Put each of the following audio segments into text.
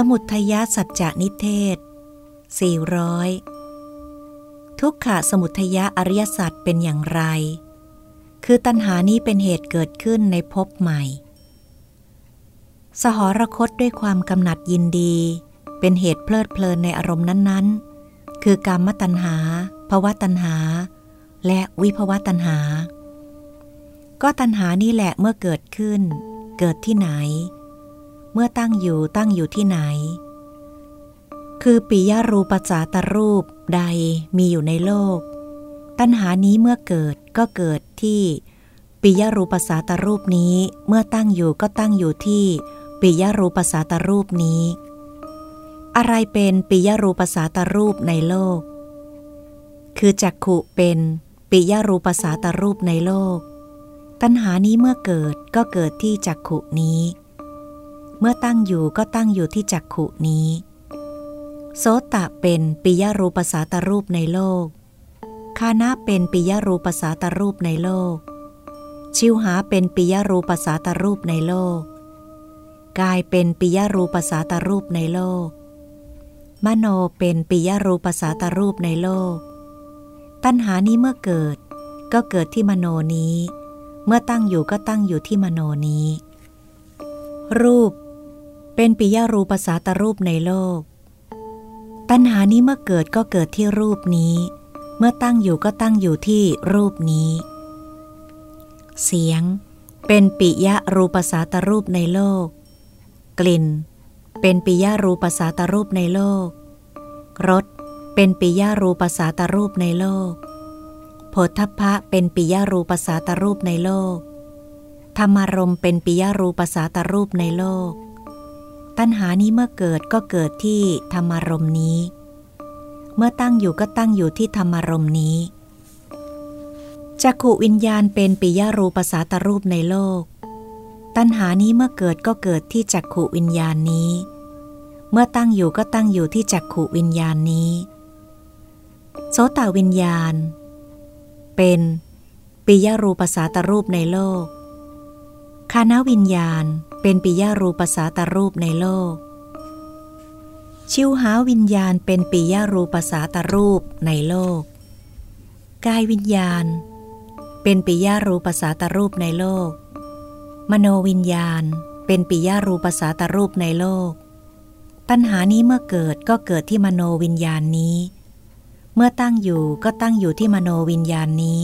สมุทยสัจจนิเทศ 400 ทุกขะสมุทยอริยสัจเป็นอย่างไร คือตัณหานี้เป็นเหตุเกิดขึ้นในภพใหม่ สหรคตด้วยความกำหนัดยินดี เป็นเหตุเพลิดเพลินในอารมณ์นั้นๆ คือกรรมตัณหาภวะตัณหา และวิภวะตัณหา ก็ตัณหานี่แหละเมื่อเกิดขึ้น เกิดที่ไหน เมื่อตั้งอยู่ตั้งอยู่ที่ไหน คือปิยรูปจาตรูปใดมีอยู่ในโลก ตัณหานี้เมื่อเกิดก็เกิดที่ปิยรูปสาตรูปนี้เมื่อตั้งอยู่ก็ตั้งอยู่ที่ปิยรูปสาตรูปนี้ อะไรเป็นปิยรูปสาตรูปในโลก คือจักขุเป็นปิยรูปสาตรูปในโลก ตัณหานี้เมื่อเกิดก็เกิดที่จักขุนี้ เมื่อตั้งอยู่ก็ตั้งอยู่ที่จักขุนี้ โสตะเป็นปิยรูปสาตรูปในโลก คานะเป็นปิยรูปสาตรูปในโลก ชิวหาเป็นปิยรูปสาตรูปในโลก กายเป็นปิยรูปสาตรูปในโลก มโนเป็นปิยรูปสาตรูปในโลก ตัณหานี้เมื่อเกิด ก็เกิดที่มโนนี้ เมื่อตั้งอยู่ก็ตั้งอยู่ที่มโนนี้รูป เป็นปิยรูปสาตรูปในโลก ตัณหานี้เมื่อเกิดก็เกิดที่รูปนี้ เมื่อตั้งอยู่ก็ตั้งอยู่ที่รูปนี้ เสียง เป็นปิยรูปสาตรูปในโลก กลิ่น เป็นปิยรูปสาตรูปในโลก รส เป็นปิยรูปสาตรูปในโลกโผฏฐพะเป็นปิยรูปสาตรูปในโลก ธรรมารมเป็นปิยรูปสาตรูปในโลก ตัณหานี้เมื่อเกิดก็เกิดที่ธรรมารมนี้ เมื่อตั้งอยู่ก็ตั้งอยู่ที่ธรรมารมนี้จักขุวิญญาณเป็นปิยรูปสาตรูปในโลก ตัณหานี้เมื่อเกิดก็เกิดที่จักขุวิญญาณนี้ เมื่อตั้งอยู่ก็ตั้งอยู่ที่จักขุวิญญาณนี้ โสตวิญญาณ เป็นปิยรูปสาตรูปในโลกคานวิญญาณ เป็นปิยรูปสาตรูปในโลก ชิวหาวิญญาณเป็นปิยรูปสาตรูปในโลก กายวิญญาณ เป็นปิยรูปสาตรูปในโลก มโนวิญญาณ เป็นปิยรูปสาตรูปในโลกตัณหานี้เมื่อเกิดก็เกิดที่มโนวิญญาณนี้ เมื่อตั้งอยู่ก็ตั้งอยู่ที่มโนวิญญาณนี้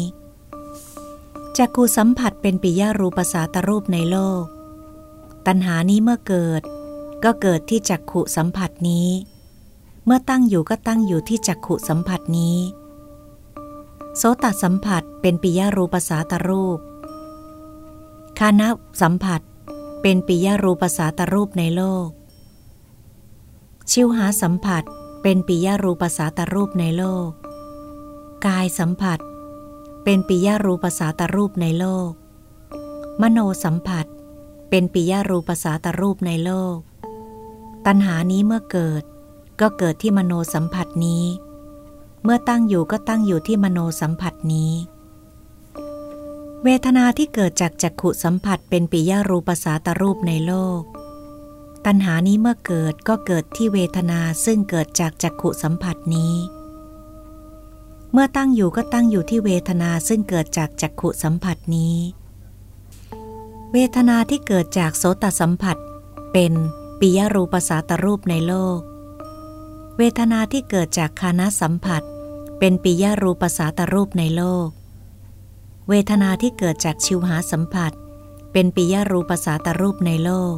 จักกูสัมผัสเป็นปิยรูปสาตรูปในโลก ตัณหานี้เมื่อเกิด ก็เกิดที่จักขุสัมผัสนี้ เมื่อตั้งอยู่ก็ตั้งอยู่ที่จักขุสัมผัสนี้ โสตสัมผัสเป็นปิยรูปสาตรูป คานะสัมผัสเป็นปิยรูปสาตรูปในโลก ชิวหาสัมผัสเป็นปิยรูปสาตรูปในโลก กายสัมผัส เป็นปิยรูปสาตรูปในโลก มโนสัมผัส เป็นปิยรูปสาตรูปในโลก ตัณหานี้เมื่อเกิด ก็เกิดที่มโนสัมผัสนี้ เมื่อตั้งอยู่ก็ตั้งอยู่ที่มโนสัมผัสนี้ เวทนาที่เกิดจากจักขุสัมผัสเป็นปิยรูปสาตรูปในโลก ตัณหานี้เมื่อเกิดก็เกิดที่เวทนาซึ่งเกิดจากจักขุสัมผัสนี้ เมื่อตั้งอยู่ก็ตั้งอยู่ที่เวทนาซึ่งเกิดจากจักขุสัมผัสนี้ เวทนาที่เกิดจากโสตสัมผัส เป็นปิยรูปสาตรูปในโลก เวทนาที่เกิดจากคานาสัมผัส เป็นปิยรูปสาตรูปในโลก เวทนาที่เกิดจากชิวหาสัมผัส เป็นปิยรูปสาตรูปในโลก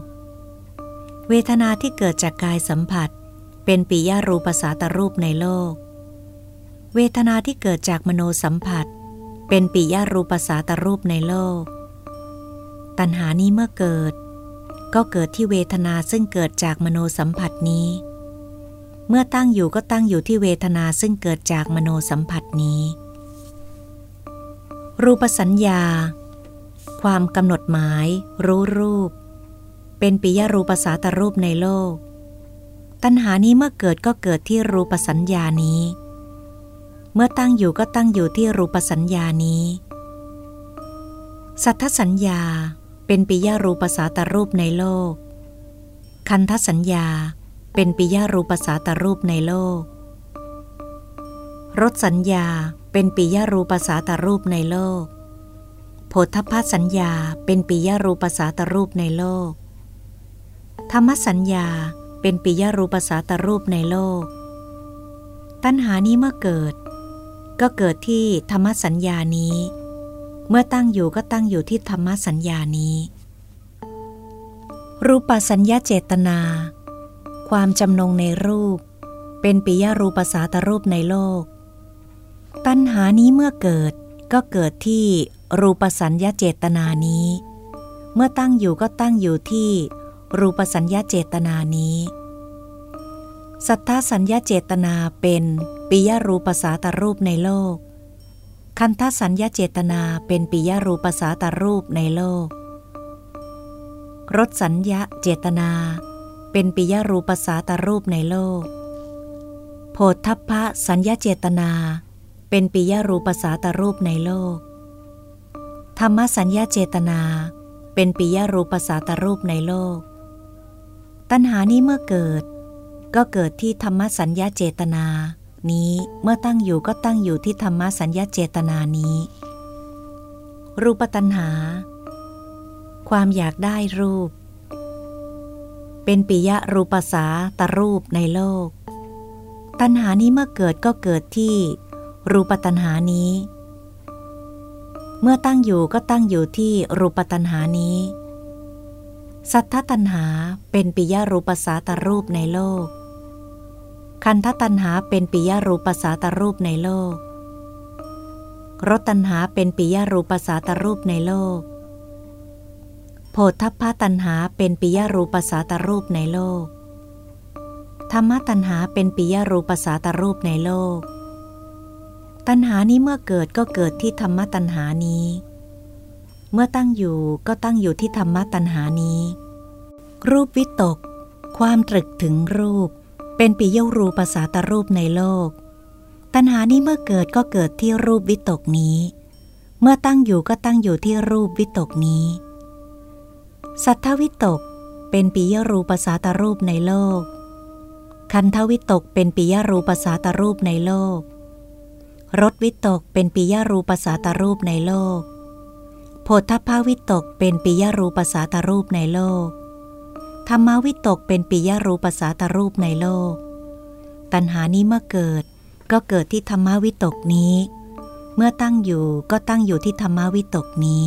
เวทนาที่เกิดจากกายสัมผัส เป็นปิยรูปสาตรูปในโลก เวทนาที่เกิดจากมโนสัมผัส เป็นปิยรูปสาตรูปในโลก ตัณหานี้เมื่อเกิด ก็เกิดที่เวทนาซึ่งเกิดจากมโนสัมผัสนี้ เมื่อตั้งอยู่ก็ตั้งอยู่ที่เวทนาซึ่งเกิดจากมโนสัมผัสนี้ รูปสัญญา ความกำหนดหมาย รู้รูป เป็นปิยรูปสาตรูปในโลก ตัณหานี้เมื่อเกิดก็เกิดที่รูปสัญญานี้ เมื่อตั้งอยู่ก็ตั้งอยู่ที่รูปสัญญานี้สัทธสัญญา เป็นปิยรูปสาตรูปในโลก คันทสัญญา เป็นปิยรูปสาตรูปในโลก รสสัญญา เป็นปิยรูปสาตรูปในโลก โพธพสัญญา เป็นปิยรูปสาตรูปในโลก ธรรมสัญญา เป็นปิยรูปสาตรูปในโลก ตัณหานี้เมื่อเกิด ก็เกิดที่ธรรมสัญญานี้ เมื่อตั้งอยู่ก็ตั้งอยู่ที่ธรรมสัญญานี้ รูปสัญญาเจตนา ความจำนงในรูป เป็นปิยรูปสาตรูปในโลก ตัณหานี้เมื่อเกิดก็เกิดที่รูปสัญญาเจตนานี้ เมื่อตั้งอยู่ก็ตั้งอยู่ที่รูปสัญญาเจตนานี้ สัทธาสัญญาเจตนาเป็นปิยรูปสาตรูปในโลก คันธสัญญาเจตนาเป็นปิยรูปสาตรูปในโลก รสสัญญาเจตนา เป็นปิยรูปสาตรูปในโลก โพธพะสัญญาเจตนา เป็นปิยรูปสาตรูปในโลก ธรรมสัญญาเจตนา เป็นปิยรูปสาตรูปในโลก ตัณหานี้เมื่อเกิด ก็เกิดที่ธรรมสัญญาเจตนา นี้เมื่อตั้งอยู่ก็ตั้งอยู่ที่ธรรมสัญญาเจตนานี้ รูปตัณหา ความอยากได้รูป เป็นปิยรูปสาตรูปในโลก ตัณหานี้เมื่อเกิดก็เกิดที่ รูปตัณหานี้ เมื่อตั้งอยู่ก็ตั้งอยู่ที่รูปตัณหานี้ สัทธตัณหาเป็นปิยรูปสาตรูปในโลก คันธตัณหาเป็นปิยรูปสาตรูปในโลก รสตัณหาเป็นปิยรูปสาตรูปในโลก โพธพตัณหาเป็นปิยรูปสาตรูปในโลก ธรรมตัณหาเป็นปิยรูปสาตรูปในโลก ตัณหานี้เมื่อเกิดก็เกิดที่ธรรมตัณหานี้ เมื่อตั้งอยู่ก็ตั้งอยู่ที่ธรรมตัณหานี้ รูปวิตก ความตรึกถึงรูป เป็นปิยรูปสาตรูปในโลก ตัณหานี้เมื่อเกิดก็เกิดที่รูปวิตกนี้ เมื่อตั้งอยู่ก็ตั้งอยู่ที่รูปวิตกนี้ สัทธวิตก เป็นปิยรูปสาตรูปในโลก คันทวิตกเป็นปิยรูปสาตรูปในโลก รสวิตกเป็นปิยรูปสาตรูปในโลก โพธพาวิตกเป็นปิยรูปสาตรูปในโลก ธรรมวิตกเป็นปิยรูปสาตรูปในโลก ตัณหานี้เมื่อเกิดก็เกิดที่ธรรมวิตกนี้ เมื่อตั้งอยู่ก็ตั้งอยู่ที่ธรรมวิตกนี้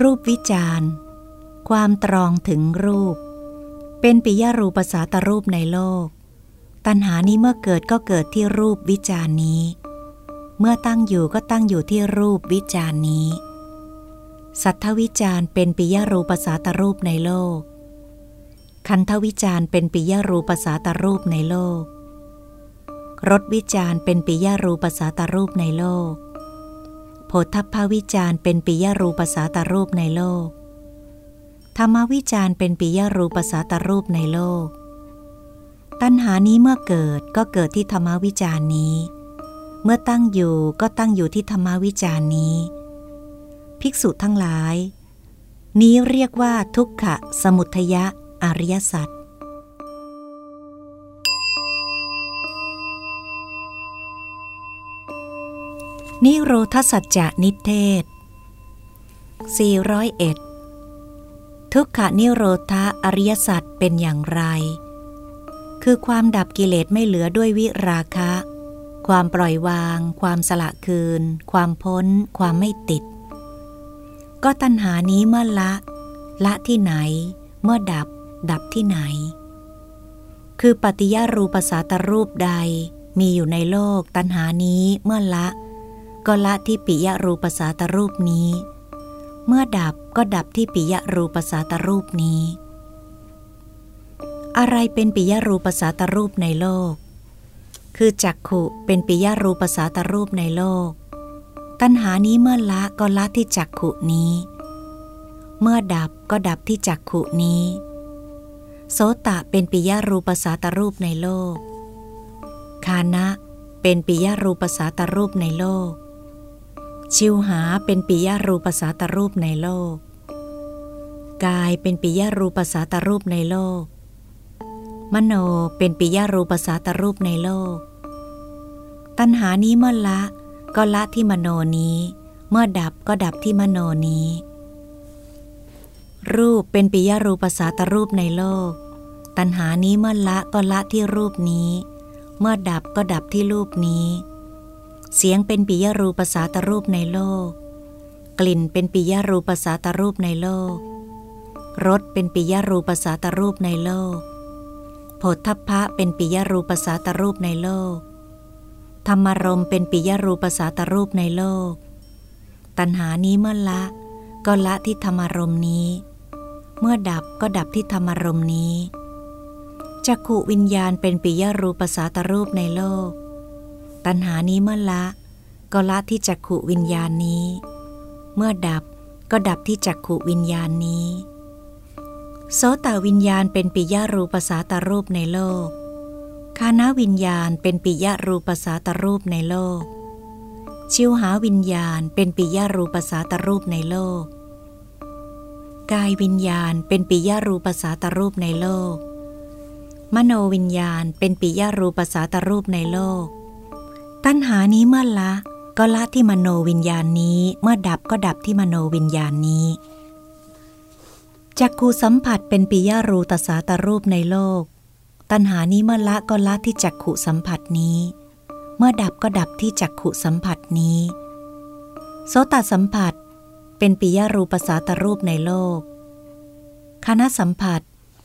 รูปวิจารณ์ ความตรองถึงรูป เป็นปิยรูปสาตรูปในโลก ตัณหานี้เมื่อเกิดก็เกิดที่รูปวิจารณ์นี้ เมื่อตั้งอยู่ก็ตั้งอยู่ที่รูปวิจารณ์นี้ สัทธวิจารเป็นปิยรูปสาตรูปในโลก คันธวิจารเป็นปิยรูปสาตรูปในโลก รสวิจารเป็นปิยรูปสาตรูปในโลก โพธพวิจารเป็นปิยรูปสาตรูปในโลก ธรรมวิจารเป็นปิยรูปสาตรูปในโลก ตัณหานี้เมื่อเกิดก็เกิดที่ธรรมวิจารนี้ เมื่อตั้งอยู่ก็ตั้งอยู่ที่ธรรมวิจารนี้ ภิกษุทั้งหลาย นี้เรียกว่าทุกขะสมุทยะอริยสัจนิโรธสัจจะนิเทศ 401 ทุกขนิโรธาอริยสัจเป็นอย่างไร คือความดับกิเลสไม่เหลือด้วยวิราคะ ความปล่อยวาง ความสละคืน ความพ้น ความไม่ติด ก็ตัณหานี้เมื่อละ ละที่ไหน เมื่อดับ ดับที่ไหน คือปฏิยรูปสาตรูปใดมีอยู่ในโลกตัณหานี้เมื่อละ ก็ละที่ปิยรูปสาตรูปนี้ เมื่อดับก็ดับที่ปิยรูปสาตรูปนี้ อะไรเป็นปิยรูปสาตรูปในโลก คือจักขุเป็นปิยรูปสาตรูปในโลก ตัณหานี้เมื่อละก็ละที่จักขุนี้ เมื่อดับก็ดับที่จักขุนี้ โสตะเป็นปิยรูปสาตรูปในโลก คานะเป็นปิยรูปสาตรูปในโลก ชิวหาเป็นปิยรูปสาตรูปในโลก กายเป็นปิยรูปสาตรูปในโลก มโนเป็นปิยรูปสาตรูปในโลก ตัณหานี้เมื่อละ ก็ละที่มโนนี้ เมื่อดับก็ดับที่มโนนี้ รูปเป็นปิยรูปสาตรูปในโลก ตัณหานี้เมื่อละก็ละที่รูปนี้ เมื่อดับก็ดับที่รูปนี้ เสียงเป็นปิยรูปสาตรูปในโลก กลิ่นเป็นปิยรูปสาตรูปในโลกรสเป็นปิยรูปสาตรูปในโลกโผฏฐัพพะเป็นปิยรูปสาตรูปในโลก ธรรมารมเป็นปิยรูปสาตรูปในโลก ตัณหานี้เมื่อละ ก็ละที่ธรรมารมนี้ เมื่อดับก็ดับที่ธรรมารมนี้จักขุวิญญาณเป็นปิยรูปสาตรูปในโลก ตัณหานี้เมื่อละ ก็ละที่จักขุวิญญาณนี้ เมื่อดับก็ดับที่จักขุวิญญาณนี้ โสตวิญญาณเป็นปิยรูปสาตรูปในโลก คานาวิญญาณเป็นปิยรูปสาตรูปในโลก ชิวหาวิญญาณเป็นปิยรูปสาตรูปในโลก กายวิญญาณเป็นปิยรูปสาตรูปในโลก มโนวิญญาณเป็นปิยรูปสาตรูปในโลก ตัณหานี้เมื่อละก็ละที่มโนวิญญาณนี้ เมื่อดับก็ดับที่มโนวิญญาณนี้จักขูสัมผัสเป็นปิยรูตสาตรูปในโลก ตัณหานี้เมื่อละก็ละที่จักขุสัมผัสนี้ เมื่อดับก็ดับที่จักขุสัมผัสนี้ โสตสัมผัส เป็นปิยรูปสาตรูปในโลกคณะสัมผัส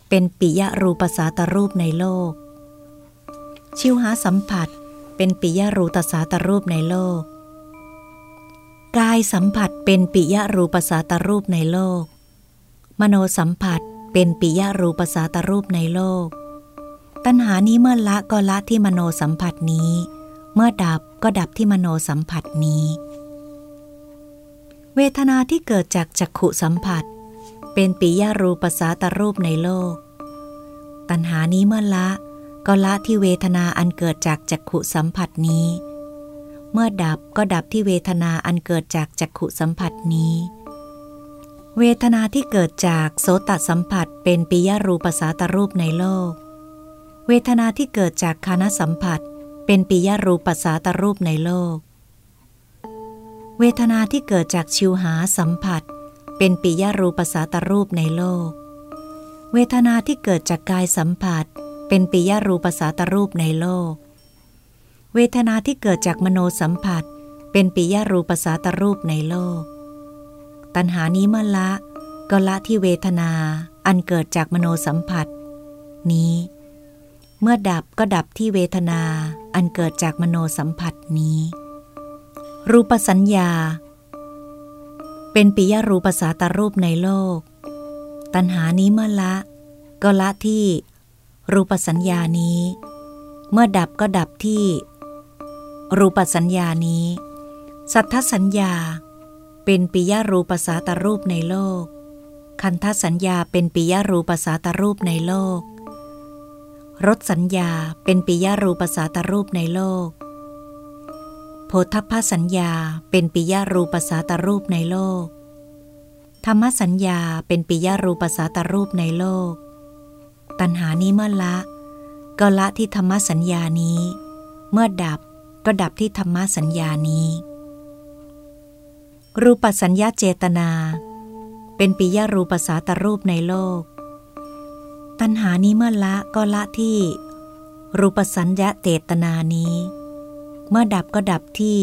เป็นปิยรูปสาตรูปในโลก ชิวหาสัมผัส เป็นปิยรูตสาตรูปในโลก กายสัมผัสเป็นปิยรูปสาตรูปในโลก มโนสัมผัสเป็นปิยรูปสาตรูปในโลก ตัณหานี้เมื่อละก็ละที่มโนสัมผัสนี้ เมื่อดับก็ดับที่มโนสัมผัสนี้ เวทนาที่เกิดจากจักขุสัมผัส เป็นปิยรูปสาตรูปในโลก ตัณหานี้เมื่อละก็ละที่เวทนาอันเกิดจากจักขุสัมผัสนี้ เมื่อดับก็ดับที่เวทนาอันเกิดจากจักขุสัมผัสนี้ เวทนาที่เกิดจากโสตสัมผัสเป็นปิยรูปสาตรูปในโลก เวทนาที่เกิดจากคานสัมผัส เป็นปิยรูปัสสาตรูปในโลก เวทนาที่เกิดจากชิวหาสัมผัส เป็นปิยรูปัสสาตรูปในโลก เวทนาที่เกิดจากกายสัมผัส เป็นปิยรูปัสสาตรูปในโลก เวทนาที่เกิดจากมโนสัมผัส เป็นปิยรูปัสสาตรูปในโลก ตัณหานี้เมื่อละก็ละที่เวทนาอันเกิดจากมโนสัมผัส นี้ เมื่อดับก็ดับที่เวทนาอันเกิดจากมโนสัมผัสนี้ รูปสัญญา เป็นปิยรูปสาตรูปในโลก ตัณหานี้เมื่อละ ก็ละที่ รูปสัญญานี้ เมื่อดับก็ดับที่ รูปสัญญานี้ สัทธสัญญา เป็นปิยรูปสาตรูปในโลก คันทสัญญาเป็นปิยรูปสาตรูปในโลก รสสัญญาเป็นปิยรูปสาตรูปในโลก โพธพสัญญาเป็นปิยรูปสาตรูปในโลก ธรรมสัญญาเป็นปิยรูปสาตรูปในโลก ตัณหานี้เมื่อละ ก็ละที่ธรรมสัญญานี้ เมื่อดับก็ดับที่ธรรมสัญญานี้ รูปสัญญาเจตนา เป็นปิยรูปสาตรูปในโลก ตัณหานี้เมื่อละก็ละที่ รูปสัญญาเจตนานี้ เมื่อดับก็ดับที่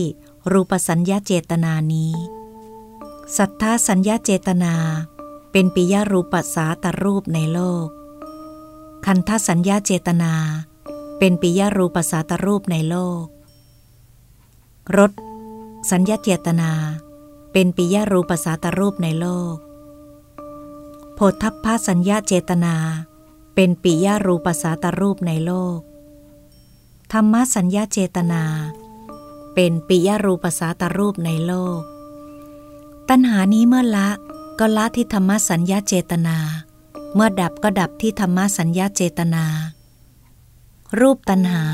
รูปสัญญาเจตนานี้ สัทธาสัญญาเจตนา เป็นปิยรูปสาตรูปในโลก คันทสัญญาเจตนา เป็นปิยรูปสาตรูปในโลก รสสัญญาเจตนา เป็นปิยรูปสาตรูปในโลกโพธพาสัญญาเจตนา เป็นปิยรูปสาตรูปในโลก ธรรมสัญญาเจตนา เป็นปิยรูปสาตรูปในโลก ตัณหานี้เมื่อละก็ละที่ธรรมสัญญาเจตนา เมื่อดับก็ดับที่ธรรมสัญญาเจตนา รูปตัณหา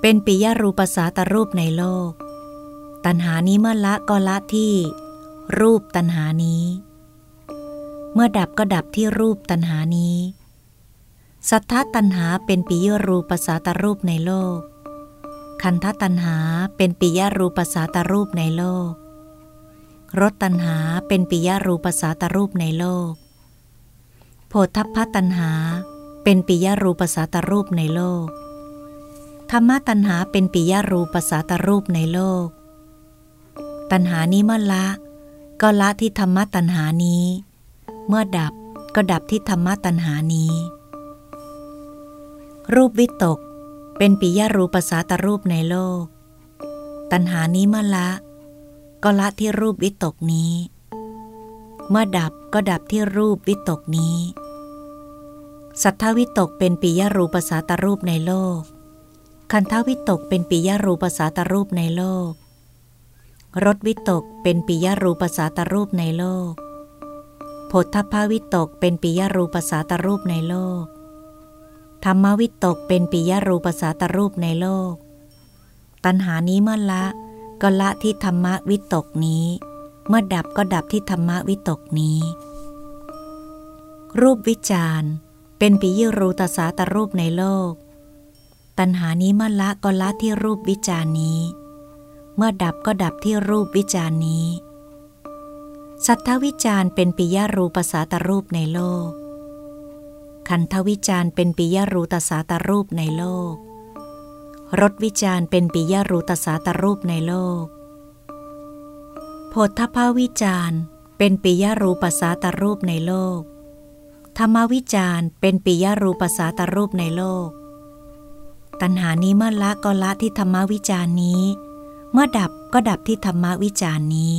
เป็นปิยรูปสาตรูปในโลก ตัณหานี้เมื่อละก็ละที่ รูปตัณหานี้ เมื่อดับก็ดับที่รูปตัณหานี้ สัทธตัณหาเป็นปิยรูปสาตรูปในโลก คันธตัณหาเป็นปิยรูปสาตรูปในโลก รสตัณหาเป็นปิยรูปสาตรูปในโลก โพธพตัณหาเป็นปิยรูปสาตรูปในโลก ธรรมตัณหาเป็นปิยรูปสาตรูปในโลก ตัณหานี้เมื่อละ ก็ละที่ธรรมตัณหานี้ เมื่อดับก็ดับที่ธรรมตัณหานี้ รูปวิตก เป็นปิยรูปสาตรูปในโลก ตัณหานี้เมื่อละ ก็ละที่รูปวิตกนี้ เมื่อดับก็ดับที่รูปวิตกนี้ สัทธวิตกเป็นปิยรูปสาตรูปในโลก คันธวิตกเป็นปิยรูปสาตรูปในโลกรสวิตกเป็นปิยรูปสาตรูปในโลก โพธพาวิตกเป็นปิยรูปสาตรูปในโลก ธรรมวิตกเป็นปิยรูปสาตรูปในโลก ตัณหานี้เมื่อละก็ละที่ธรรมวิตกนี้ เมื่อดับก็ดับที่ธรรมวิตกนี้ รูปวิจารเป็นปิยรูตสาตรูปในโลก ตัณหานี้เมื่อละก็ละที่รูปวิจารนี้ เมื่อดับก็ดับที่รูปวิจารนี้ สัทธวิจารเป็นปิยรูปสาตรูปในโลก ขันธวิจารเป็นปิยรูตสาตรูปในโลก รสวิจารเป็นปิยรูตสาตรูปในโลก โพธพาวิจารเป็นปิยรูปสาตรูปในโลก ธรรมวิจารเป็นปิยรูปสาตรูปในโลก ตัณหานี้เมื่อละก็ละที่ธรรมวิจารนี้ เมื่อดับก็ดับที่ธรรมวิจารนี้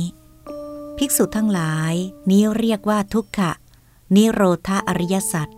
ภิกษุทั้งหลายนี้เรียกว่าทุกขะนิโรธาอริยสัจ